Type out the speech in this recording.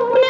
ಹೋಗುಣ.